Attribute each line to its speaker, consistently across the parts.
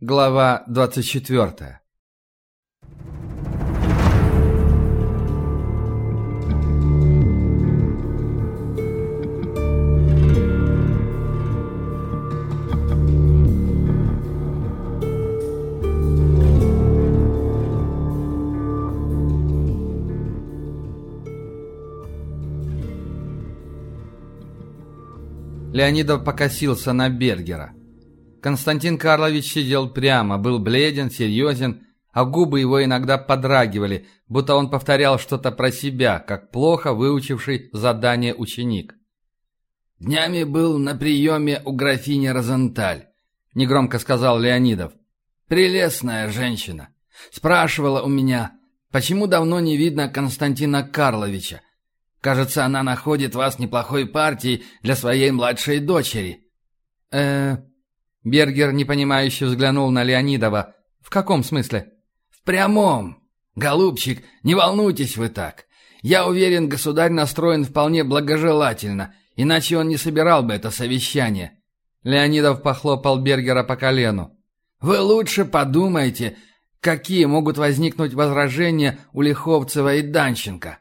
Speaker 1: Глава 24 Леонидов покосился на Бергера. Константин Карлович сидел прямо, был бледен, серьезен, а губы его иногда подрагивали, будто он повторял что-то про себя, как плохо выучивший задание ученик.
Speaker 2: «Днями был на приеме у графини Розенталь», — негромко сказал Леонидов. «Прелестная женщина. Спрашивала у меня, почему давно не видно Константина Карловича. Кажется, она находит вас неплохой партией для своей младшей дочери».
Speaker 1: «Э-э...» Бергер непонимающе взглянул на Леонидова. «В каком смысле?»
Speaker 2: «В прямом. Голубчик, не волнуйтесь вы так. Я уверен, государь настроен вполне благожелательно, иначе он не собирал бы это совещание».
Speaker 1: Леонидов похлопал Бергера по колену.
Speaker 2: «Вы лучше подумайте, какие могут возникнуть возражения у Лиховцева и Данченко».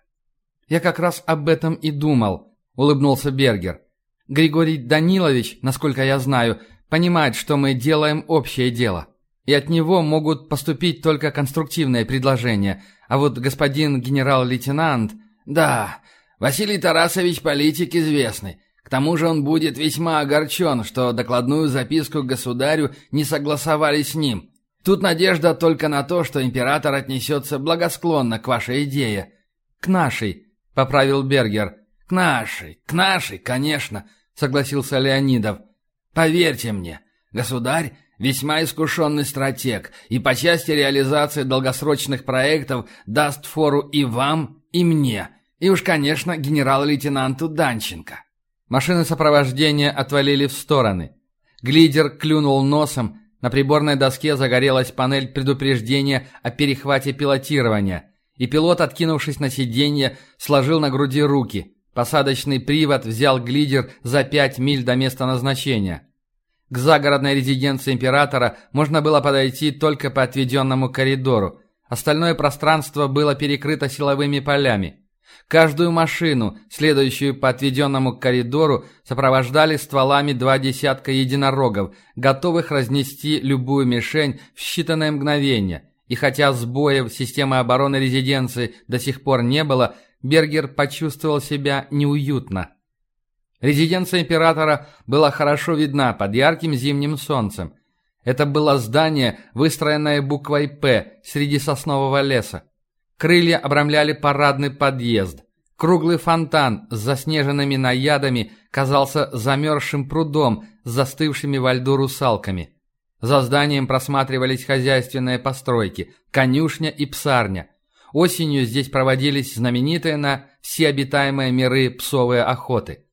Speaker 1: «Я как раз об этом и думал», — улыбнулся Бергер. «Григорий Данилович, насколько я знаю, — понимает, что мы делаем общее дело. И от него могут поступить только конструктивные предложения. А вот господин генерал-лейтенант...
Speaker 2: Да, Василий Тарасович политик известный. К тому же он будет весьма огорчен, что докладную записку государю не согласовали с ним. Тут надежда только на то, что император отнесется благосклонно к вашей идее.
Speaker 1: «К нашей», — поправил Бергер.
Speaker 2: «К нашей, к нашей, конечно», — согласился Леонидов. Поверьте мне, государь весьма искушенный стратег и по части реализации долгосрочных проектов даст фору и вам, и мне, и уж, конечно, генерал-лейтенанту Данченко.
Speaker 1: Машины сопровождения отвалили в стороны. Глидер клюнул носом, на приборной доске загорелась панель предупреждения о перехвате пилотирования, и пилот, откинувшись на сиденье, сложил на груди руки. Посадочный привод взял глидер за пять миль до места назначения. К загородной резиденции императора можно было подойти только по отведенному коридору. Остальное пространство было перекрыто силовыми полями. Каждую машину, следующую по отведенному коридору, сопровождали стволами два десятка единорогов, готовых разнести любую мишень в считанное мгновение. И хотя сбоев системы обороны резиденции до сих пор не было, Бергер почувствовал себя неуютно. Резиденция императора была хорошо видна под ярким зимним солнцем. Это было здание, выстроенное буквой «П» среди соснового леса. Крылья обрамляли парадный подъезд. Круглый фонтан с заснеженными наядами казался замерзшим прудом с застывшими во льду русалками. За зданием просматривались хозяйственные постройки, конюшня и псарня. Осенью здесь проводились знаменитые на все обитаемые миры псовые охоты –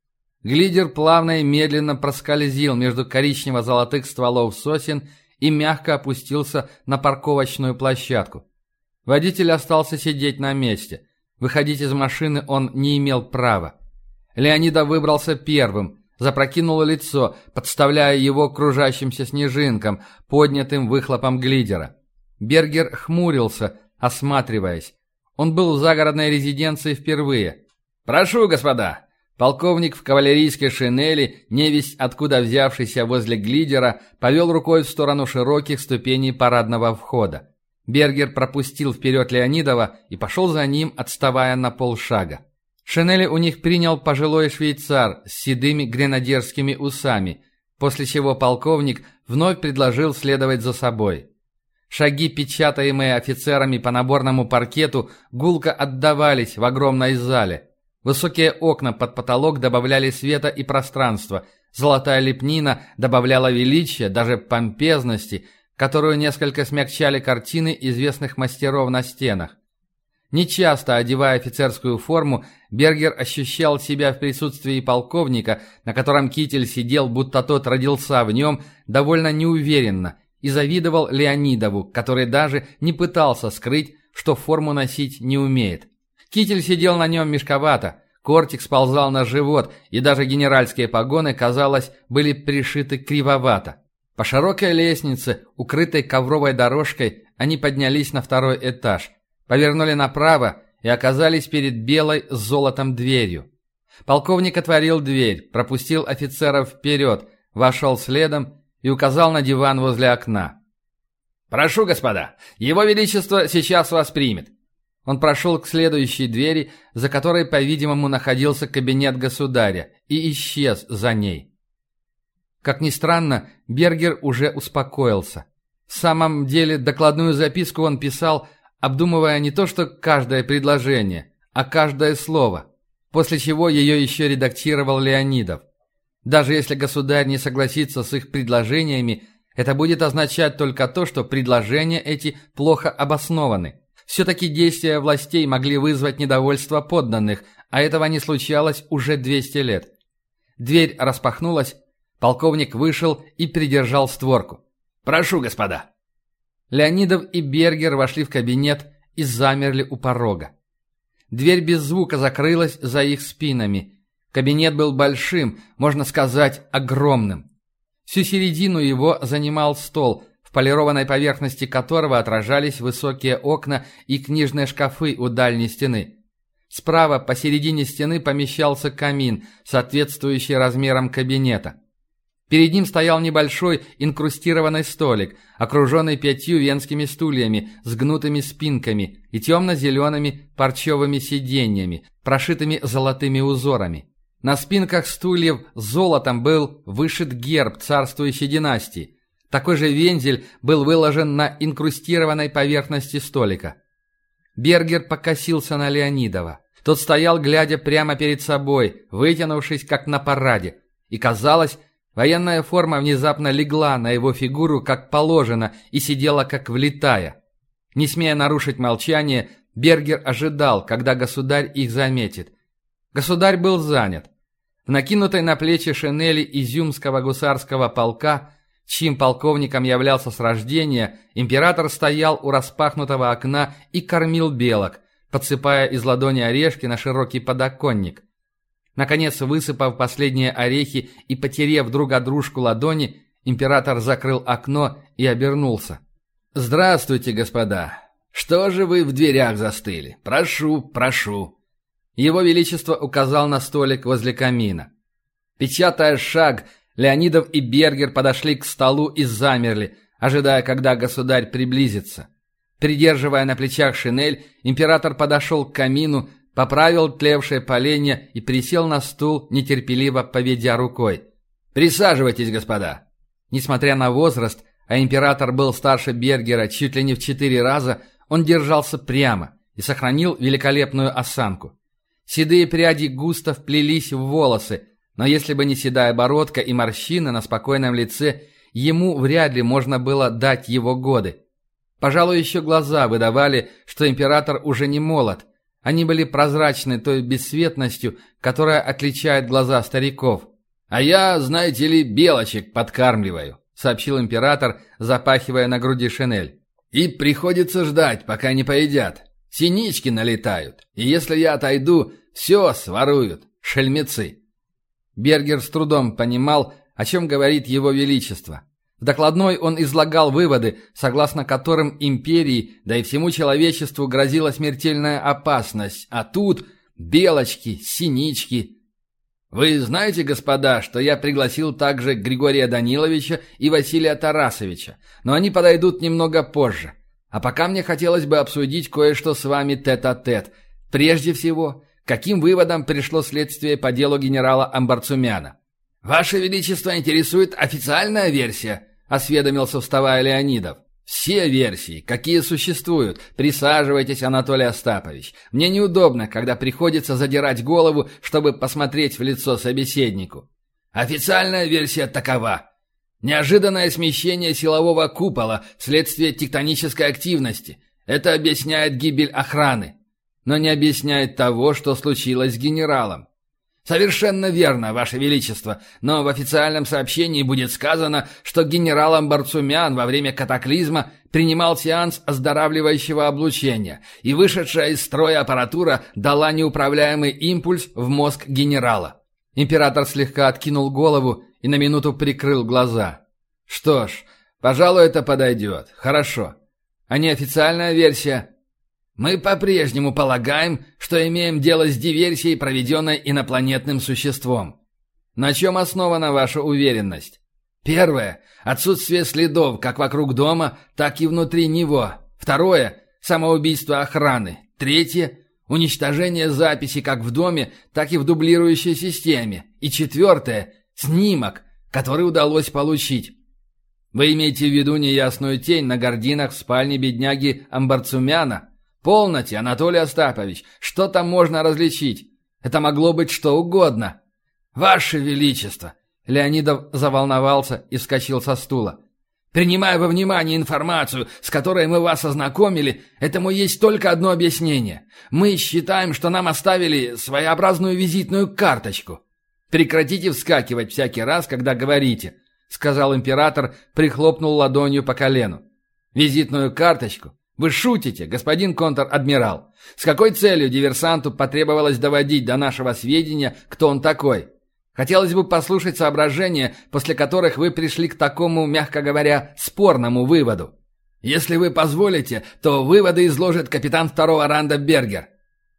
Speaker 1: Глидер плавно и медленно проскользил между коричнево-золотых стволов сосен и мягко опустился на парковочную площадку. Водитель остался сидеть на месте. Выходить из машины он не имел права. Леонида выбрался первым, запрокинул лицо, подставляя его кружащимся снежинкам, поднятым выхлопом глидера. Бергер хмурился, осматриваясь. Он был в загородной резиденции впервые. «Прошу, господа!» Полковник в кавалерийской шинели, невесть откуда взявшийся возле глидера, повел рукой в сторону широких ступеней парадного входа. Бергер пропустил вперед Леонидова и пошел за ним, отставая на полшага. Шинели у них принял пожилой швейцар с седыми гренадерскими усами, после чего полковник вновь предложил следовать за собой. Шаги, печатаемые офицерами по наборному паркету, гулко отдавались в огромной зале – Высокие окна под потолок добавляли света и пространства. Золотая лепнина добавляла величия, даже помпезности, которую несколько смягчали картины известных мастеров на стенах. Нечасто одевая офицерскую форму, Бергер ощущал себя в присутствии полковника, на котором китель сидел, будто тот родился в нем, довольно неуверенно, и завидовал Леонидову, который даже не пытался скрыть, что форму носить не умеет. Китель сидел на нем мешковато, кортик сползал на живот, и даже генеральские погоны, казалось, были пришиты кривовато. По широкой лестнице, укрытой ковровой дорожкой, они поднялись на второй этаж, повернули направо и оказались перед белой с золотом дверью. Полковник отворил дверь, пропустил офицеров вперед, вошел следом и указал на диван возле окна. «Прошу, господа, его величество сейчас вас примет». Он прошел к следующей двери, за которой, по-видимому, находился кабинет государя, и исчез за ней. Как ни странно, Бергер уже успокоился. В самом деле, докладную записку он писал, обдумывая не то что каждое предложение, а каждое слово, после чего ее еще редактировал Леонидов. Даже если государь не согласится с их предложениями, это будет означать только то, что предложения эти плохо обоснованы. Все-таки действия властей могли вызвать недовольство подданных, а этого не случалось уже 200 лет. Дверь распахнулась, полковник вышел и придержал створку. «Прошу, господа!» Леонидов и Бергер вошли в кабинет и замерли у порога. Дверь без звука закрылась за их спинами. Кабинет был большим, можно сказать, огромным. Всю середину его занимал стол, полированной поверхности которого отражались высокие окна и книжные шкафы у дальней стены. Справа посередине стены помещался камин, соответствующий размерам кабинета. Перед ним стоял небольшой инкрустированный столик, окруженный пятью венскими стульями с гнутыми спинками и темно-зелеными парчевыми сиденьями, прошитыми золотыми узорами. На спинках стульев золотом был вышит герб царствующей династии. Такой же вензель был выложен на инкрустированной поверхности столика. Бергер покосился на Леонидова. Тот стоял, глядя прямо перед собой, вытянувшись, как на параде. И казалось, военная форма внезапно легла на его фигуру, как положено, и сидела, как влитая. Не смея нарушить молчание, Бергер ожидал, когда государь их заметит. Государь был занят. В накинутой на плечи шинели изюмского гусарского полка, чьим полковником являлся с рождения, император стоял у распахнутого окна и кормил белок, подсыпая из ладони орешки на широкий подоконник. Наконец, высыпав последние орехи и потерев друг от дружку ладони, император закрыл окно и обернулся. «Здравствуйте, господа! Что же вы в дверях застыли? Прошу, прошу!» Его Величество указал на столик возле камина. Печатая шаг, Леонидов и Бергер подошли к столу и замерли, ожидая, когда государь приблизится. Придерживая на плечах шинель, император подошел к камину, поправил тлевшее поленье и присел на стул, нетерпеливо поведя рукой. «Присаживайтесь, господа!» Несмотря на возраст, а император был старше Бергера чуть ли не в четыре раза, он держался прямо и сохранил великолепную осанку. Седые пряди густо вплелись в волосы, но если бы не седая бородка и морщины на спокойном лице, ему вряд ли можно было дать его годы. Пожалуй, еще глаза выдавали, что император уже не молод. Они были прозрачны той бесцветностью, которая отличает глаза стариков. «А я, знаете ли, белочек подкармливаю», — сообщил император, запахивая на груди шинель. «И приходится ждать, пока не поедят. Синички налетают, и если я отойду, все своруют, шельмецы». Бергер с трудом понимал, о чем говорит его величество. В докладной он излагал выводы, согласно которым империи, да и всему человечеству грозила смертельная опасность, а тут белочки, синички. Вы знаете, господа, что я пригласил также Григория Даниловича и Василия Тарасовича, но они подойдут немного позже. А пока мне хотелось бы обсудить кое-что с вами тет-а-тет. -тет. Прежде всего, каким выводом пришло следствие по делу генерала Амбарцумяна? «Ваше Величество интересует официальная версия», — осведомился, вставая Леонидов. «Все версии, какие существуют. Присаживайтесь, Анатолий Остапович. Мне неудобно, когда приходится задирать голову, чтобы посмотреть в лицо собеседнику. Официальная версия такова. Неожиданное смещение силового купола вследствие тектонической активности. Это объясняет гибель охраны. Но не объясняет того, что случилось с генералом. «Совершенно верно, Ваше Величество, но в официальном сообщении будет сказано, что генералом Барцумян во время катаклизма принимал сеанс оздоравливающего облучения, и вышедшая из строя аппаратура дала неуправляемый импульс в мозг генерала. Император слегка откинул голову и на минуту прикрыл глаза.
Speaker 2: Что ж, пожалуй, это подойдет. Хорошо. А неофициальная версия? Мы по-прежнему полагаем, что имеем дело с диверсией, проведенной инопланетным существом. На чем основана ваша уверенность? Первое – отсутствие следов как вокруг дома, так и внутри него. Второе – самоубийство охраны. Третье – уничтожение записи как в доме, так и в дублирующей системе. И четвертое – снимок, который удалось получить. Вы имеете в виду неясную тень на гординах в спальне бедняги Амбарцумяна? Полноте, Анатолий Остапович, что там можно различить? Это могло быть что угодно. Ваше Величество! Леонидов заволновался и вскочил со стула. «Принимая во внимание информацию, с которой мы вас ознакомили, этому есть только одно объяснение. Мы считаем, что нам оставили своеобразную визитную карточку. Прекратите вскакивать всякий раз, когда говорите», — сказал император, прихлопнул ладонью по колену. «Визитную карточку? Вы шутите, господин контр-адмирал. С какой целью диверсанту потребовалось доводить до нашего сведения, кто он такой?» Хотелось бы послушать соображения, после которых вы пришли к такому, мягко говоря, спорному выводу. Если вы позволите, то выводы изложит капитан второго ранда Бергер.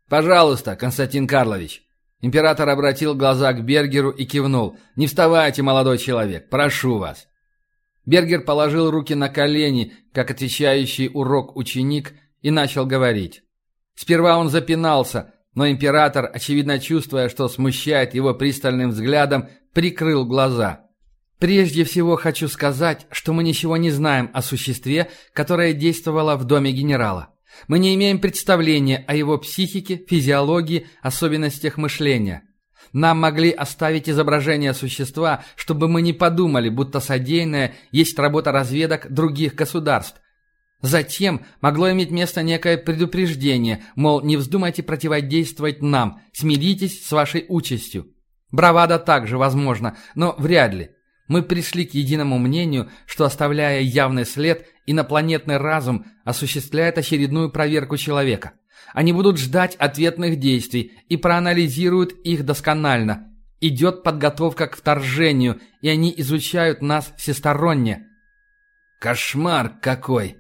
Speaker 2: Пожалуйста, Константин Карлович. Император обратил глаза к Бергеру и кивнул. «Не вставайте, молодой человек, прошу вас». Бергер положил руки на колени, как отвечающий урок ученик, и начал говорить. Сперва он запинался, но император, очевидно чувствуя, что смущает его пристальным взглядом, прикрыл глаза. «Прежде всего хочу сказать, что мы ничего не знаем о существе, которое действовало в доме генерала. Мы не имеем представления о его психике, физиологии, особенностях мышления. Нам могли оставить изображение существа, чтобы мы не подумали, будто содеянное есть работа разведок других государств, Затем могло иметь место некое предупреждение, мол, не вздумайте противодействовать нам, смиритесь с вашей участью. Бравада также возможно, но вряд ли. Мы пришли к единому мнению, что, оставляя явный след, инопланетный разум осуществляет очередную проверку человека. Они будут ждать ответных действий и проанализируют их досконально. Идет подготовка к вторжению, и они изучают нас всесторонне. «Кошмар какой!»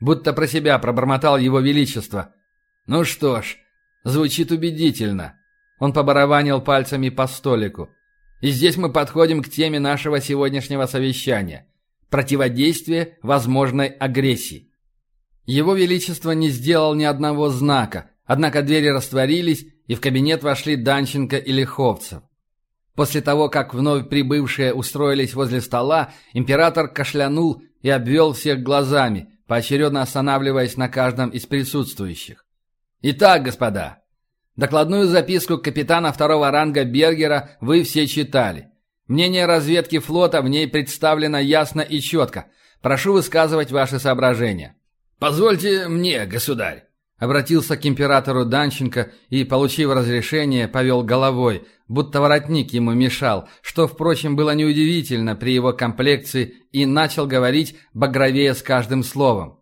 Speaker 2: Будто про себя пробормотал его величество. «Ну что ж, звучит убедительно». Он побарабанил пальцами по столику. «И здесь мы подходим к теме нашего сегодняшнего совещания. Противодействие возможной агрессии». Его Величество не сделал ни одного знака, однако двери растворились, и в кабинет вошли Данченко и Лиховцев. После того, как вновь прибывшие устроились возле стола, император кашлянул и обвел всех глазами, поочередно останавливаясь на каждом из присутствующих. «Итак, господа, докладную записку капитана второго ранга Бергера вы все читали. Мнение разведки флота в ней представлено ясно и четко. Прошу высказывать ваши соображения». «Позвольте мне, государь», Обратился к императору Данченко и, получив разрешение, повел головой, будто воротник ему мешал, что, впрочем, было неудивительно при его комплекции, и начал говорить багровее с каждым словом.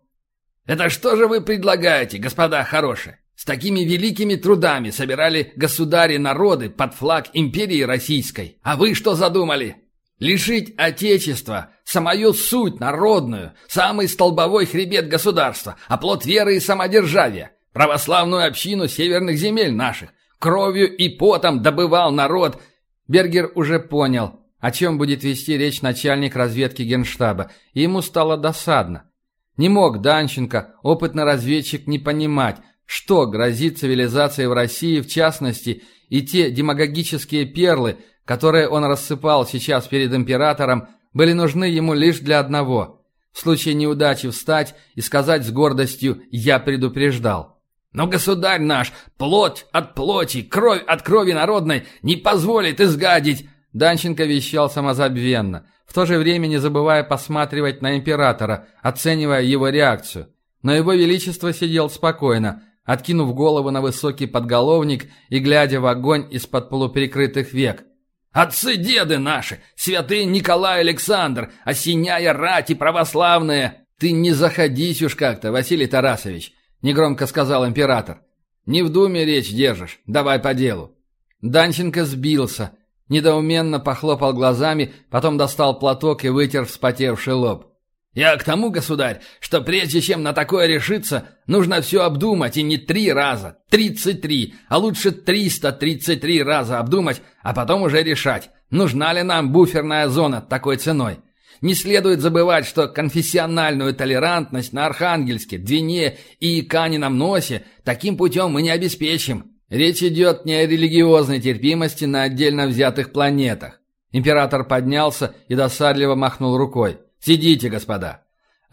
Speaker 2: «Это что же вы предлагаете, господа хорошие? С такими великими трудами собирали государи народы под флаг империи российской. А вы что задумали? Лишить Отечества, самую суть народную, самый столбовой хребет государства, оплот веры и самодержавия, православную общину северных земель наших, кровью и потом добывал народ. Бергер уже понял, о чем будет вести речь начальник разведки генштаба, и ему стало досадно. Не мог Данченко, опытный разведчик, не понимать, что грозит цивилизации в России в частности, и те демагогические перлы – которые он рассыпал сейчас перед императором, были нужны ему лишь для одного – в случае неудачи встать и сказать с гордостью «я предупреждал». «Но государь наш, плоть от плоти, кровь от крови народной, не позволит изгадить!» Данченко вещал самозабвенно, в то же время не забывая посматривать на императора, оценивая его реакцию. Но его величество сидел спокойно, откинув голову на высокий подголовник и глядя в огонь из-под полуперекрытых век – Отцы-деды наши, святые Николай Александр, осеняя рати православные. Ты не заходись уж как-то, Василий Тарасович, негромко сказал император. Не в думе речь держишь, давай по делу. Данченко сбился,
Speaker 1: Недоуменно похлопал глазами, потом достал платок и вытер вспотевший лоб.
Speaker 2: «Я к тому, государь, что прежде чем на такое решиться, нужно все обдумать, и не три раза, тридцать три, а лучше триста тридцать три раза обдумать, а потом уже решать, нужна ли нам буферная зона такой ценой. Не следует забывать, что конфессиональную толерантность на Архангельске, Двине и Канином Носе таким путем мы не обеспечим. Речь идет не о религиозной терпимости на отдельно взятых планетах. Император поднялся и досадливо махнул рукой. «Сидите, господа!»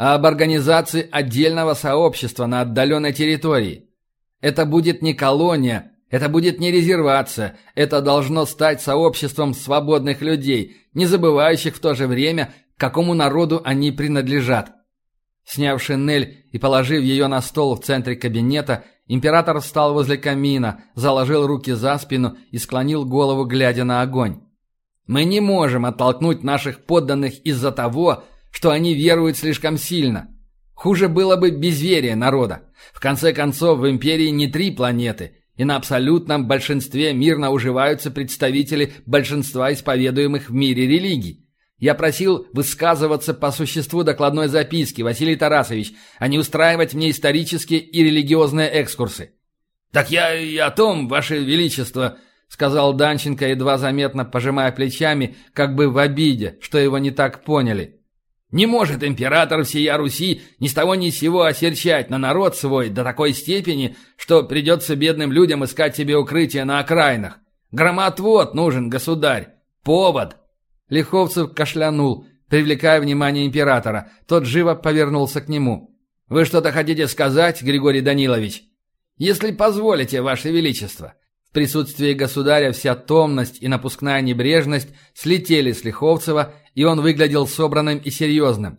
Speaker 2: а об организации отдельного сообщества на отдаленной территории. Это будет не колония, это будет не резервация, это должно стать сообществом свободных людей, не забывающих в то же время, какому народу они принадлежат. Сняв шинель и положив ее на стол в центре кабинета, император встал возле камина, заложил руки за спину и склонил голову, глядя на огонь. «Мы не можем оттолкнуть наших подданных из-за того, что они веруют слишком сильно. Хуже было бы безверие народа. В конце концов, в империи не три планеты, и на абсолютном большинстве мирно уживаются представители большинства исповедуемых в мире религий. Я просил высказываться по существу докладной записки, Василий Тарасович, а не устраивать мне исторические и религиозные экскурсы. «Так я и о том, Ваше Величество», — сказал Данченко, едва заметно пожимая плечами, как бы в обиде, что его не так поняли. Не может император всея Руси ни с того ни с сего осерчать на народ свой до такой степени, что придется бедным людям искать себе укрытие на окраинах. Громотвод нужен, государь. Повод.
Speaker 1: Лиховцев кашлянул, привлекая внимание императора. Тот живо повернулся к нему. «Вы что-то хотите сказать, Григорий Данилович?» «Если позволите, Ваше Величество». В присутствии государя вся томность и напускная небрежность слетели с Лиховцева, и он выглядел собранным и серьезным.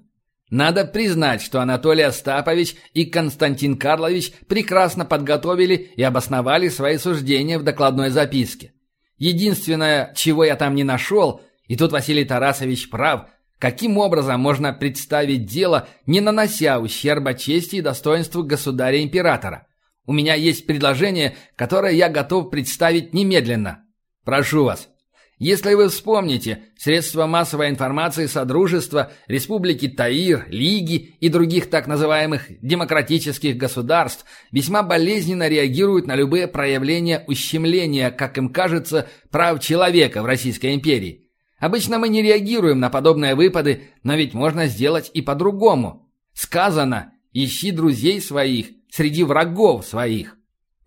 Speaker 1: Надо признать, что Анатолий Остапович и Константин Карлович прекрасно подготовили и обосновали свои суждения в докладной записке. Единственное, чего я там не нашел, и тут Василий Тарасович прав, каким образом можно представить дело, не нанося ущерба чести и достоинству государя-императора. У меня есть предложение, которое я готов представить немедленно. Прошу вас. Если вы вспомните, средства массовой информации Содружества, Республики Таир, Лиги и других так называемых демократических государств весьма болезненно реагируют на любые проявления ущемления, как им кажется, прав человека в Российской империи. Обычно мы не реагируем на подобные выпады, но ведь можно сделать и по-другому. Сказано «ищи друзей своих среди врагов своих».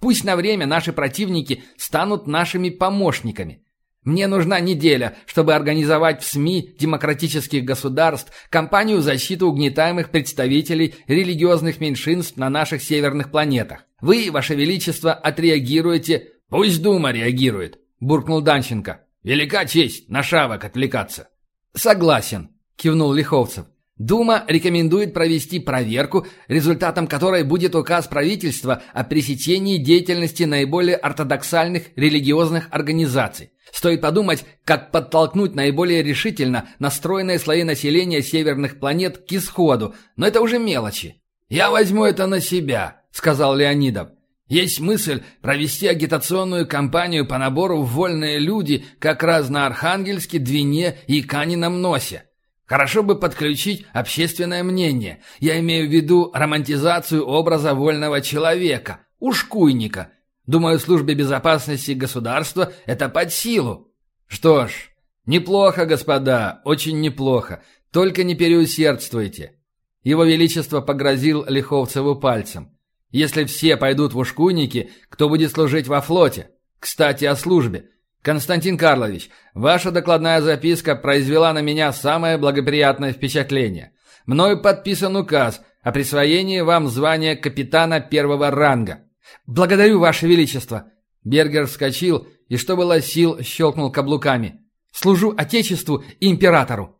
Speaker 1: Пусть на время наши противники станут нашими помощниками. Мне нужна неделя, чтобы организовать в СМИ демократических государств кампанию защиты угнетаемых представителей религиозных меньшинств на наших северных планетах. Вы, Ваше Величество, отреагируете...
Speaker 2: Пусть Дума реагирует, буркнул Данченко. Велика честь на шавок отвлекаться.
Speaker 1: Согласен, кивнул Лиховцев. Дума рекомендует провести проверку, результатом которой будет указ правительства о пресечении деятельности наиболее ортодоксальных религиозных организаций. Стоит подумать, как подтолкнуть наиболее решительно настроенные слои населения северных планет к исходу, но это уже мелочи.
Speaker 2: «Я возьму это на себя», — сказал Леонидов. «Есть мысль провести агитационную кампанию по набору в вольные люди как раз на Архангельске, Двине и Канином Носе. Хорошо бы подключить общественное мнение. Я имею в виду романтизацию образа вольного человека, ушкуйника, Думаю, службе безопасности государства это под силу.
Speaker 1: Что ж, неплохо, господа, очень неплохо. Только не переусердствуйте. Его Величество погрозил Лиховцеву пальцем. Если все пойдут в ушкуйники, кто будет служить во флоте? Кстати, о службе. Константин Карлович, ваша докладная записка произвела на меня самое благоприятное впечатление. Мною подписан указ о присвоении вам звания капитана первого ранга. «Благодарю, Ваше Величество!» Бергер вскочил и, что было сил, щелкнул каблуками. «Служу Отечеству и Императору!»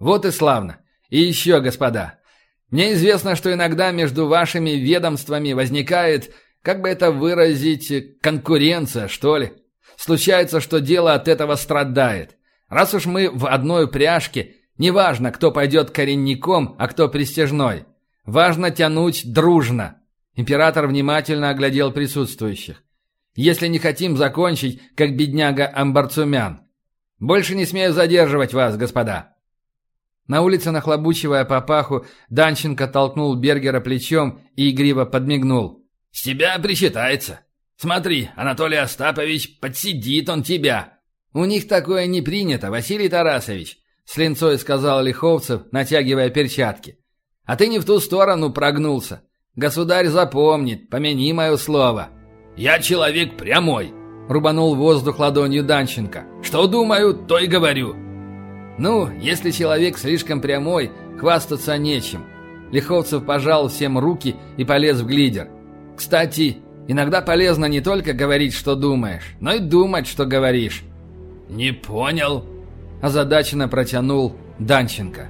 Speaker 1: «Вот и славно! И еще, господа! Мне известно, что иногда между вашими ведомствами возникает, как бы это выразить, конкуренция, что ли. Случается, что дело от этого страдает. Раз уж мы в одной упряжке, неважно, кто пойдет коренником, а кто пристежной. Важно тянуть дружно. Император внимательно оглядел присутствующих. «Если не хотим закончить, как бедняга Амбарцумян». Больше не смею задерживать вас, господа!» На улице, нахлобучивая папаху, Данченко толкнул Бергера плечом и игриво подмигнул.
Speaker 2: «С тебя причитается. Смотри, Анатолий Остапович, подсидит он тебя!»
Speaker 1: «У них такое не принято, Василий Тарасович», — с линцой сказал Лиховцев, натягивая перчатки. «А ты не в ту сторону прогнулся. Государь запомнит, помяни мое слово».
Speaker 2: «Я человек прямой», —
Speaker 1: рубанул воздух ладонью Данченко.
Speaker 2: «Что думаю, то и говорю».
Speaker 1: «Ну, если человек слишком прямой, хвастаться нечем». Лиховцев пожал всем руки и полез в глидер. «Кстати, иногда полезно не только говорить, что думаешь, но и думать, что говоришь».
Speaker 2: «Не понял»,
Speaker 1: озадаченно протянул Данченко.